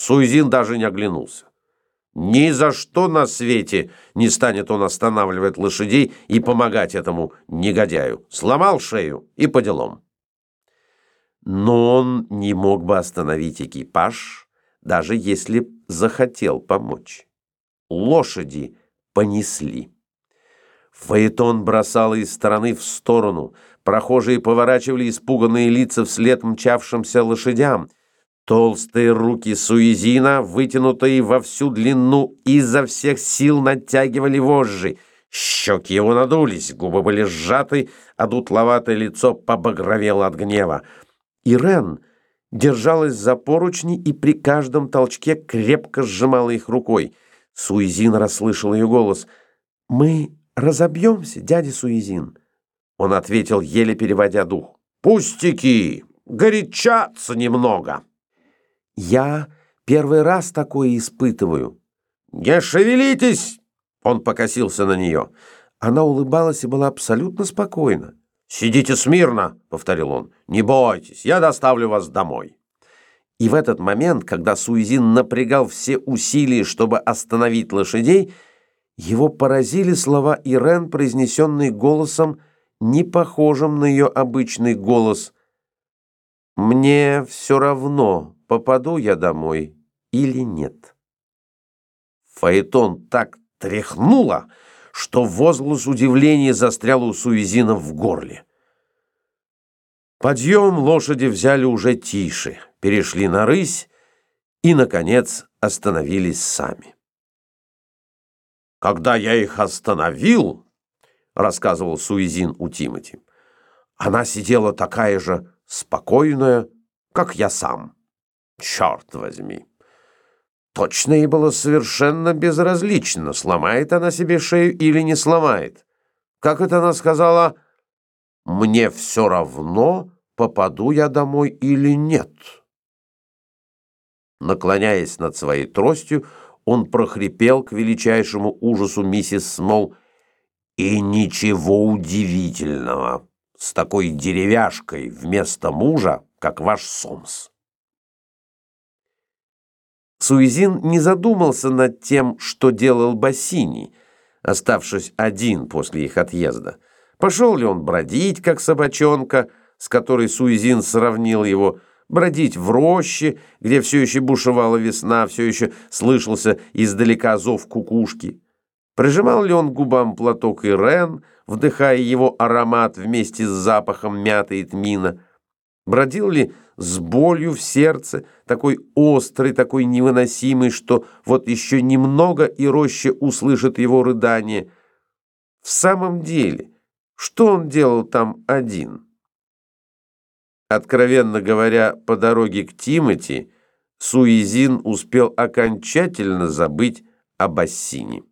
Суизин даже не оглянулся. Ни за что на свете не станет он останавливать лошадей и помогать этому негодяю. Сломал шею и по делам. Но он не мог бы остановить экипаж, даже если захотел помочь. Лошади понесли. Фаэтон бросало из стороны в сторону. Прохожие поворачивали испуганные лица вслед мчавшимся лошадям. Толстые руки Суизина, вытянутые во всю длину, изо всех сил натягивали вожжи. Щеки его надулись, губы были сжаты, а дутловатое лицо побагровело от гнева. Ирен держалась за поручни и при каждом толчке крепко сжимала их рукой. Суизин расслышал ее голос. «Мы разобьемся, дядя Суизин?» Он ответил, еле переводя дух. «Пустяки! Горячаться немного!» «Я первый раз такое испытываю». «Не шевелитесь!» Он покосился на нее. Она улыбалась и была абсолютно спокойна. «Сидите смирно», — повторил он. «Не бойтесь, я доставлю вас домой». И в этот момент, когда Суизин напрягал все усилия, чтобы остановить лошадей, его поразили слова Ирен, произнесенные голосом, не похожим на ее обычный голос. «Мне все равно, попаду я домой или нет». Фаэтон так тряхнуло, что возглас удивления застрял у Суизина в горле. Подъем лошади взяли уже тише, перешли на рысь и, наконец, остановились сами. «Когда я их остановил, — рассказывал Суизин у Тимати, — она сидела такая же спокойная, как я сам. Черт возьми! Точно ей было совершенно безразлично, сломает она себе шею или не сломает. Как это она сказала? «Мне все равно, попаду я домой или нет». Наклоняясь над своей тростью, он прохрипел к величайшему ужасу миссис Смол. «И ничего удивительного с такой деревяшкой вместо мужа, как ваш Сомс». Суизин не задумался над тем, что делал Бассини, оставшись один после их отъезда. Пошел ли он бродить, как собачонка, с которой Суизин сравнил его, бродить в роще, где все еще бушевала весна, все еще слышался издалека зов кукушки? Прижимал ли он губам платок Ирен, вдыхая его аромат вместе с запахом мяты и тмина? Бродил ли с болью в сердце, такой острый, такой невыносимый, что вот еще немного и роща услышит его рыдание. В самом деле, что он делал там один? Откровенно говоря, по дороге к Тимати, Суизин успел окончательно забыть о Бассине.